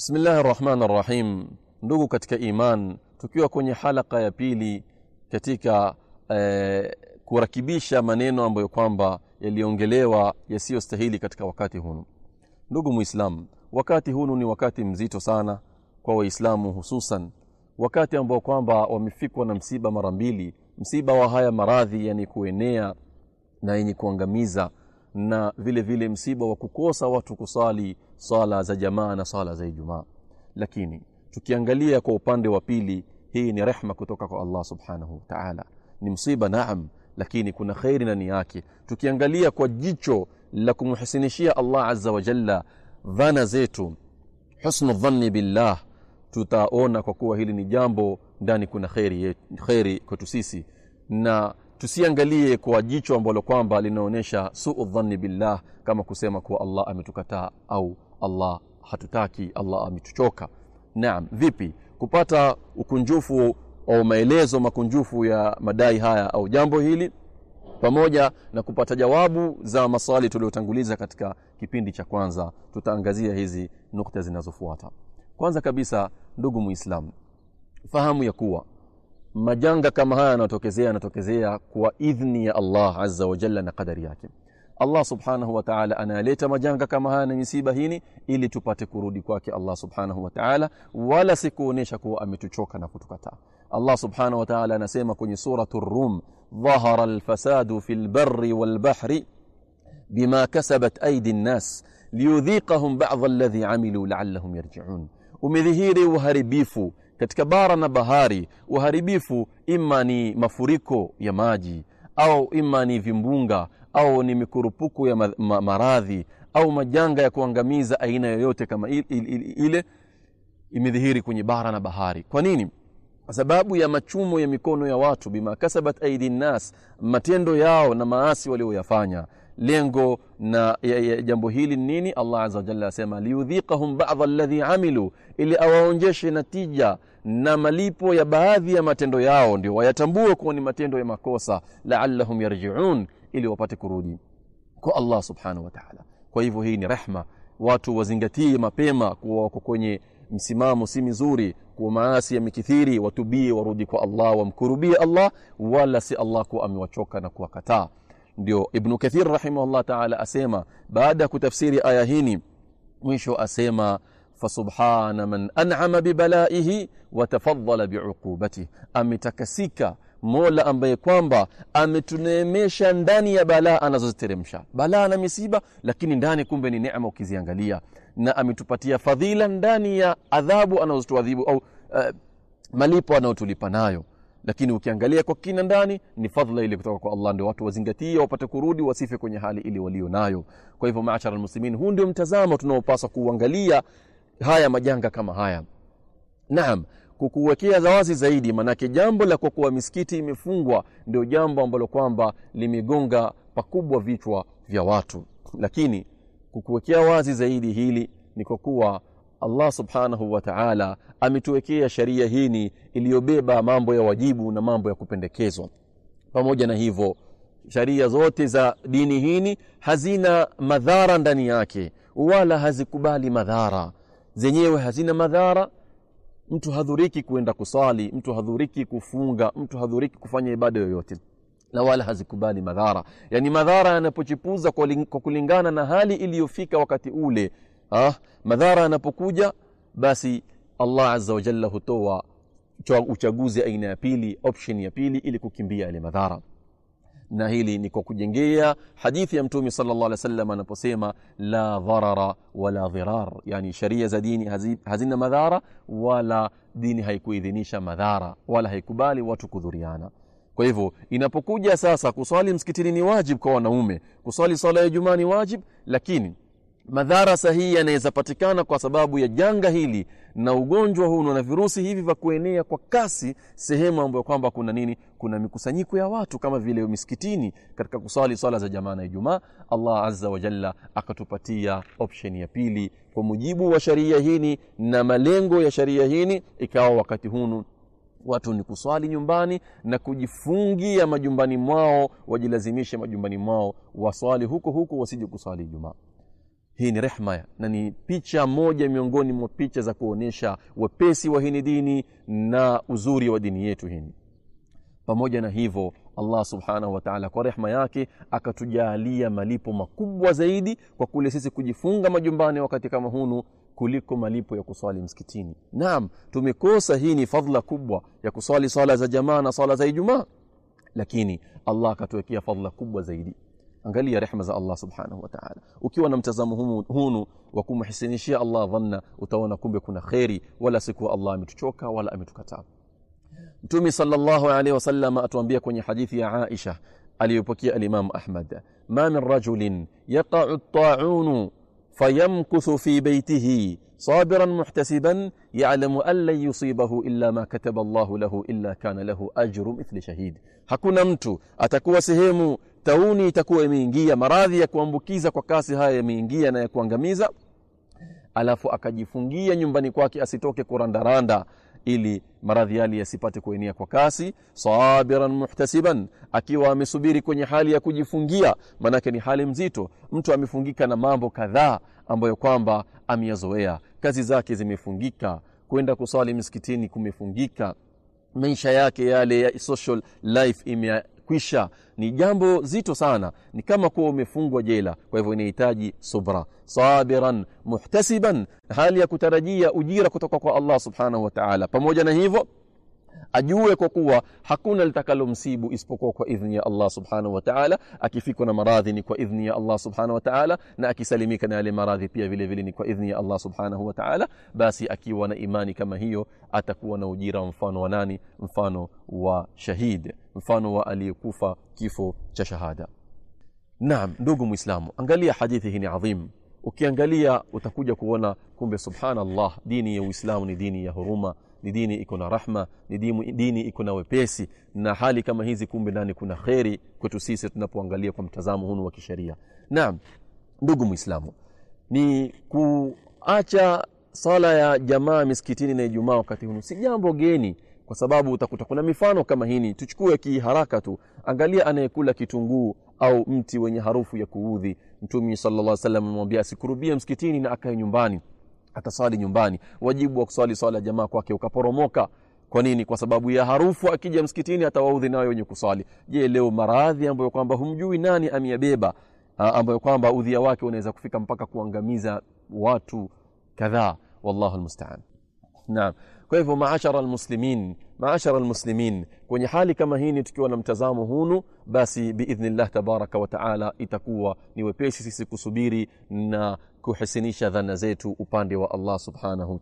Bismillahi rahmani rahim. Ndugu katika iman, tukiwa kwenye halaka ya pili katika eh, kurakibisha maneno ambayo kwamba yaliongelewa yasiyostahili katika wakati hunu. Ndugu Muislam, wakati hunu ni wakati mzito sana kwa Waislamu, hususan wakati ambao kwamba wamefikwa na msiba mara mbili, msiba wa haya maradhi yani kuenea na yenye kuangamiza na vile vile msiba wa kukosa watu kusali sala za jamaa na sala za Ijumaa. Lakini tukiangalia kwa upande wa pili, hii ni rehma kutoka kwa Allah subhanahu wa ta'ala. Ni msiba naam, lakini kuna kheri ndani yake. Tukiangalia kwa jicho la kumhusinishia Allah azza wa jalla dhana zetu, husnu dhanni billah, tutaona kwa kuwa hili ni jambo ndani kuna kheri kwetu sisi na tusiangalie kwa jicho ambalo kwamba linaonyesha suu dhanni billah kama kusema kuwa Allah ametukataa au Allah hatutaki, Allah ametuchoka. Naam, vipi kupata ukunjufu au maelezo makunjufu ya madai haya au jambo hili pamoja na kupata jawabu za maswali tuliyotanguliza katika kipindi cha kwanza, tutaangazia hizi nukta zinazofuata. Kwanza kabisa, ndugu Muislamu, fahamu ya kuwa majanga kama haya yanatokezea yanatokezea kwa idhni ya Allah azza wa na kadari yake. Allah subhanahu wa ta'ala anayaleta majanga kama haya na misiba hini ili tupate kurudi kwake Allah subhanahu wa ta'ala, wala si kuonesha kuwa ametuchoka na kutukataa. Allah subhanahu wa ta'ala anasema kwenye suratu Rum, dhahara alfasadu fi lbari walbahri bima kasabat aidi nnas liyudhiqahum ba'dha alladhi amilu la'allahum yarji'un, katika bara na bahari. Uharibifu ima ni mafuriko ya maji au ima ni vimbunga au ni mikurupuku ya ma ma maradhi au majanga ya kuangamiza aina yoyote kama il, il, il, ile imedhihiri kwenye bara na bahari. Kwa nini? Kwa sababu ya machumo ya mikono ya watu, bima kasabat aidi nnas, matendo yao na maasi walioyafanya. Lengo na ya, ya, jambo hili ni nini? Allah azza wajalla asema liyudhiqahum bada alladhi amilu, ili awaonjeshe natija na malipo ya baadhi ya matendo yao, ndio wayatambue kuwa ni matendo ya makosa, la'allahum yarji'un, ili wapate kurudi kwa Allah subhanahu wa ta'ala. Kwa hivyo hii ni rehma, watu wazingatie mapema kuwa wako kwenye msimamo si mizuri, kuwa maasi yamekithiri, watubie, warudi kwa Allah, wamkurubie Allah, wala si Allah kuwa amewachoka na kuwakataa. Ndio Ibnu Kathir rahimahullah taala asema baada ya kutafsiri aya hini, mwisho asema fasubhana man an'ama bibalaihi watafadhala biuqubatih, ametakasika Mola ambaye kwamba ametuneemesha ndani ya balaa anazoziteremsha, balaa na misiba, lakini ndani kumbe ni neema ukiziangalia, na ametupatia fadhila ndani ya adhabu anazotuadhibu au uh, malipo anayotulipa nayo lakini ukiangalia kwa kina ndani ni fadhila ile kutoka kwa Allah. Ndio watu wazingatie, wapate kurudi, wasife kwenye hali ile walio nayo. Kwa hivyo, maashara almuslimin, huu ndio mtazamo tunaopaswa kuangalia haya majanga kama haya. Naam, kukuwekea zawazi zaidi, manake jambo la kwa kuwa misikiti imefungwa ndio jambo ambalo kwamba limegonga pakubwa vichwa vya watu, lakini kukuwekea wazi zaidi hili ni kwa kuwa Allah subhanahu wataala ametuwekea sharia hini iliyobeba mambo ya wajibu na mambo ya kupendekezwa. Pamoja na hivyo, sharia zote za dini hini hazina madhara ndani yake, wala hazikubali madhara zenyewe, hazina madhara. Mtu hadhuriki kuenda kusali, mtu hadhuriki kufunga, mtu hadhuriki kufanya ibada yoyote, na wala hazikubali madhara. Yani madhara yanapochipuza kwa kulingana na hali iliyofika wakati ule Ha, madhara yanapokuja basi Allah azza wa jalla hutoa uchaguzi aina ya pili, option ya pili, ili kukimbia yale madhara, na hili ni kwa kujengea hadithi ya Mtume sallallahu alaihi wasallam anaposema la dharara wala dhirar, yani sharia za dini hazina madhara wala dini haikuidhinisha madhara wala haikubali watu kudhuriana. Kwa hivyo inapokuja sasa kuswali msikitini ni wajib kwa wanaume, kuswali swala ya Ijumaa ni wajib, lakini madhara sahihi yanaweza patikana kwa sababu ya janga hili na ugonjwa huu na virusi hivi vya kuenea kwa kasi sehemu ambayo kwamba kuna nini, kuna mikusanyiko ya watu kama vile misikitini katika kusali swala za jamaa na Ijumaa. Allah azza wa jalla akatupatia option ya pili kwa mujibu wa sharia hini na malengo ya sharia hini, ikawa wakati hunu watu ni kuswali nyumbani na kujifungia majumbani mwao, wajilazimishe majumbani mwao waswali huko huko, wasije kuswali Ijumaa. Hii ni rehma na ni picha moja miongoni mwa picha za kuonyesha wepesi wa hini dini na uzuri wa dini yetu hini pamoja na hivyo allah subhanahu wataala kwa rehma yake akatujalia malipo makubwa zaidi kwa kule sisi kujifunga majumbani wakati kama hunu kuliko malipo ya kuswali msikitini. Naam tumekosa hii ni fadhla kubwa ya kuswali swala za jamaa na swala za ijumaa. Lakini allah akatuwekea fadhla kubwa zaidi angalia rehma za allah subhanahu wataala ukiwa na mtazamo hunu, wa kumhisinishia allah dhanna utaona kumbe kuna kheri wala sikuwa allah ametuchoka wala ametukataa mtume salllahu alaihi wasallam atuambia kwenye hadithi ya aisha aliyopokea alimamu ahmad ma min rajulin yaqau taunu fayamkuthu fi beitihi صابرا محتسبا يعلم أن لن يصيبه إلا ما كتب الله له إلا كان له أجر مثل شهيد hakuna mtu atakuwa sehemu tauni itakuwa imeingia maradhi ya kuambukiza kwa kasi haya yameingia na ya kuangamiza. Alafu akajifungia nyumbani kwake asitoke kurandaranda ili maradhi yale yasipate kuenea kwa kasi. Sabiran muhtasiban akiwa amesubiri kwenye hali ya kujifungia maanake ni hali mzito. Mtu amefungika na mambo kadhaa ambayo kwamba ameyazoea. Kazi zake zimefungika. Kwenda kusali msikitini kumefungika. Maisha yake yale ya social life imekwisha ni jambo zito sana. Ni kama kuwa umefungwa jela. Kwa hivyo inahitaji subra. Sabiran muhtasiban. Hali ya kutarajia ujira kutoka kwa allah subhanahu wa taala. Pamoja na hivyo ajue kwa kuwa hakuna litakalomsibu isipokuwa kwa idhni ya allah subhanahu wataala akifikwa na maradhi ni kwa idhni ya allah subhanahu wataala na akisalimika na yale maradhi pia vile vile ni kwa idhni ya allah subhanahu wataala basi akiwa na imani kama hiyo atakuwa na ujira mfano wa nani mfano wa shahid mfano wa aliyekufa kifo cha shahada naam ndugu mwislamu angalia hadithi hii ni adhim ukiangalia utakuja kuona kumbe subhanallah dini ya uislamu ni dini ya huruma ni dini iko na rahma ni dini, iko na wepesi na hali kama hizi kumbe ndani kuna kheri kwetu sisi tunapoangalia kwa mtazamo hunu wa kisheria. Naam ndugu mwislamu ni kuacha sala ya jamaa miskitini na ijumaa wakati huu si jambo geni kwa sababu utakuta kuna mifano kama hini tuchukue kiharaka tu angalia anayekula kitunguu au mti wenye harufu ya kuudhi. Mtume sallallahu alaihi wasallam amemwambia asikurubie msikitini na akae nyumbani ataswali nyumbani. Wajibu wa kuswali swala ya jamaa kwake ukaporomoka. Kwa nini? Kwa sababu ya harufu akija msikitini atawaudhi nayo wenye kuswali. Je leo maradhi ambayo kwamba humjui nani ameyabeba ambayo kwamba udhia wake unaweza kufika mpaka kuangamiza watu kadhaa? Wallahu lmustaan naam kwa hivyo maashara almuslimin maashara almuslimin kwenye hali kama hini tukiwa na mtazamo hunu basi biidhnillah tabaraka wataala itakuwa ni wepesi sisi kusubiri na kuhisinisha dhana zetu upande wa allah subhanahu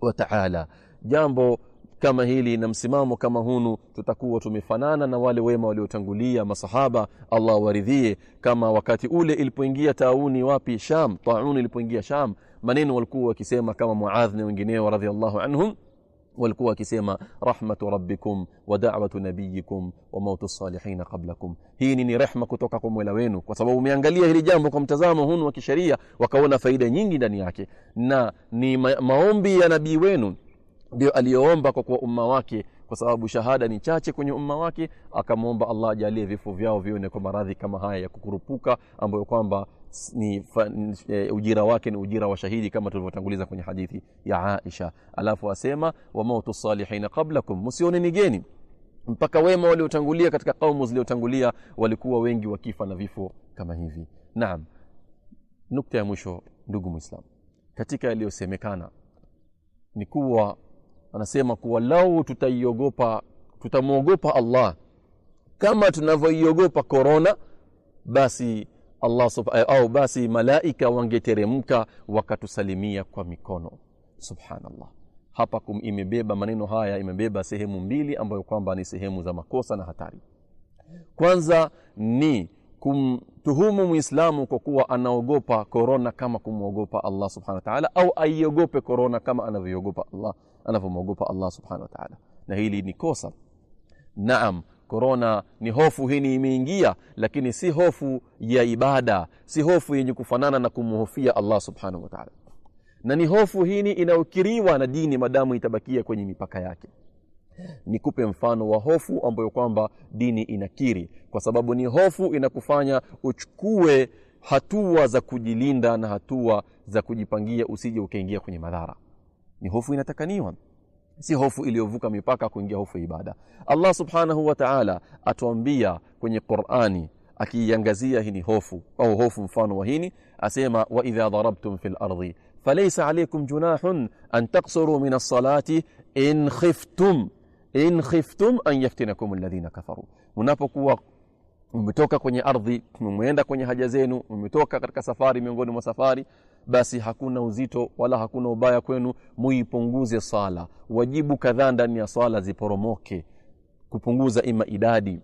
wataala jambo kama hili na msimamo kama hunu tutakuwa tumefanana na wale wema waliotangulia masahaba allah waridhie. Kama wakati ule ilipoingia tauni wapi? Sham tauni ilipoingia sham maneno walikuwa wakisema kama muadh na wengineo radhiallahu anhum walikuwa wakisema rahmatu rabbikum wa da'watu nabiyikum wa mautu salihina qablakum. Hii ni rehma kutoka kwa mola wenu kwa sababu umeangalia hili jambo kwa mtazamo hunu wa kisheria wakaona faida nyingi ndani yake. Na ni ma maombi ya nabii wenu ndio aliyoomba kwa kuwa umma wake kwa sababu shahada ni chache kwenye umma wake akamwomba allah ajalie vifo vyao vione kwa maradhi kama haya ya kukurupuka ambayo kwamba ni fa, e, ujira wake ni ujira wa shahidi kama tulivyotanguliza kwenye hadithi ya aisha. Alafu asema wamautu salihina qablakum msione nigeni mpaka wema waliotangulia katika kaumu ziliotangulia walikuwa wengi wakifa na vifo kama hivi. Naam nukta ya mwisho ndugu muislam katika yaliyosemekana ni kuwa anasema kuwa lau tutaiogopa tutamwogopa allah. Kama tunavyoiogopa korona basi allah au basi malaika wangeteremka wakatusalimia kwa mikono. Subhanallah. Hapa kum imebeba maneno haya imebeba sehemu mbili ambayo kwamba ni sehemu za makosa na hatari. Kwanza ni kumtuhumu mwislamu kwa kuwa anaogopa korona kama kumwogopa allah subhanahu wataala au aiogope korona kama anavyoiogopa allah anavyomwogopa allah subhanahu wataala na hili ni kosa. Naam korona ni hofu hii imeingia lakini si hofu ya ibada si hofu yenye kufanana na kumhofia allah subhanahu wataala na ni hofu hii inayokiriwa na dini madamu itabakia kwenye mipaka yake. Nikupe mfano wa hofu ambayo kwamba dini inakiri. Kwa sababu ni hofu inakufanya uchukue hatua za kujilinda na hatua za kujipangia usije ukaingia kwenye madhara ni hofu inatakaniwa si hofu iliyovuka mipaka kuingia hofu ya ibada allah subhanahu wa taala atuambia kwenye qurani akiiangazia hini hofu au hofu mfano wa hini asema waidha darabtum fi lardhi falaysa alaykum junahun an taksuru min alsalati in khiftum in khiftum an yaftinakum alladhina kafaru mnapokuwa mmetoka kwenye ardhi mmeenda kwenye haja zenu mmetoka katika safari miongoni mwa safari basi hakuna uzito wala hakuna ubaya kwenu muipunguze sala wajibu kadhaa ndani ya sala ziporomoke kupunguza ima idadi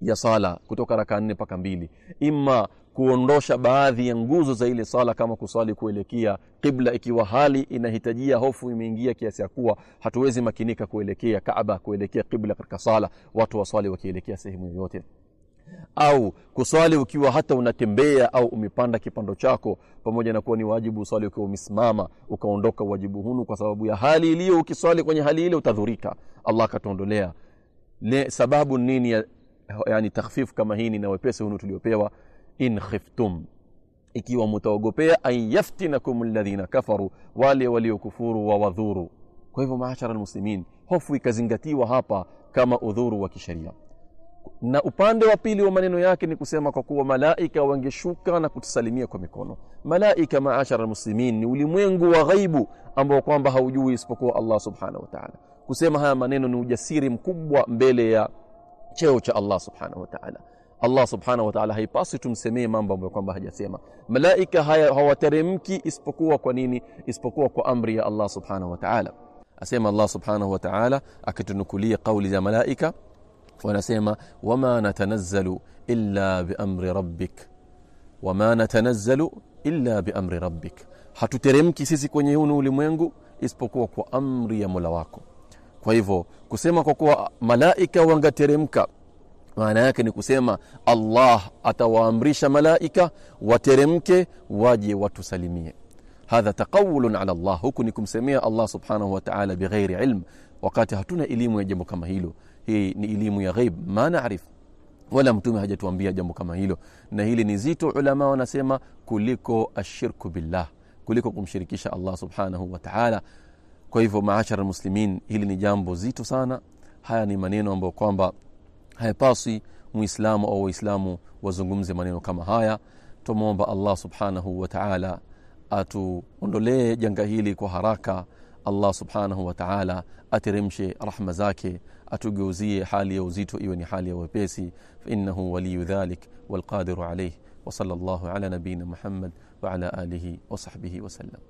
ya sala kutoka raka nne mpaka mbili. Ima kuondosha baadhi ya nguzo za ile sala kama kuswali kuelekea qibla ikiwa hali inahitajia hofu imeingia kiasi ya kuwa hatuwezi makinika kuelekea kaaba kuelekea qibla katika sala watu waswali wakielekea sehemu yoyote au kuswali ukiwa hata unatembea au umepanda kipando chako pamoja na kuwa ni wajibu uswali ukiwa umesimama ukaondoka wajibu hunu kwa sababu ya hali iliyo. Ukiswali kwenye hali ile utadhurika. Allah akatuondolea. Sababu nini ya yani takhfif kama hii na wepesi hunu tuliopewa? In khiftum. Ikiwa mtaogopea an yaftinakum alladhina kafaru wale waliokufuru wa wadhuru. Kwa hivyo maashara almuslimin hofu ikazingatiwa hapa kama udhuru wa kisheria na upande wa pili wa maneno yake ni kusema kwa kuwa malaika wangeshuka na kutusalimia kwa mikono. Malaika maashara muslimin ni ulimwengu wa ghaibu ambao kwamba haujui isipokuwa allah subhanahu wa taala. Kusema haya maneno ni ujasiri mkubwa mbele ya cheo cha allah subhanahu wa taala. Allah subhanahu wa taala haipaswi tumsemee mambo ambayo kwamba hajasema. Malaika hawateremki isipokuwa kwa nini? Isipokuwa kwa amri ya allah subhanahu wa taala. Asema allah subhanahu wa taala akitunukulia kauli za malaika wanasema wama natanazzalu illa biamri rabbik. Wama natanazzalu illa biamri rabbik. Hatuteremki sisi kwenye hunu ulimwengu isipokuwa kwa amri ya mola wako. Kwa hivyo kusema kwa kuwa malaika wangateremka maana yake ni kusema allah atawaamrisha malaika wateremke waje watusalimie. Hadha taqawulun ala allah. Huku ni kumsemea allah subhanahu wa taala bighairi ilm. Wakati hatuna elimu ya jambo kama hilo hii ni elimu ya ghaib ma naarif wala mtume hajatuambia jambo kama hilo. Na hili ni zito ulama wanasema kuliko ashirku billah kuliko kumshirikisha allah subhanahu wa taala. Kwa hivyo maashara muslimin hili ni jambo zito sana. Haya ni maneno ambayo kwamba hayapaswi muislamu au waislamu wazungumze maneno kama haya. Tumwomba allah subhanahu wa taala atuondolee janga hili kwa haraka. Allah subhanahu wa taala ateremshe rahma zake atugeuzie hali ya uzito iwe ni hali ya wepesi fainahu waliyu dhalik walqadiru alaih وصلى الله على نبينا محمد وعلى اله وصحبه وسلم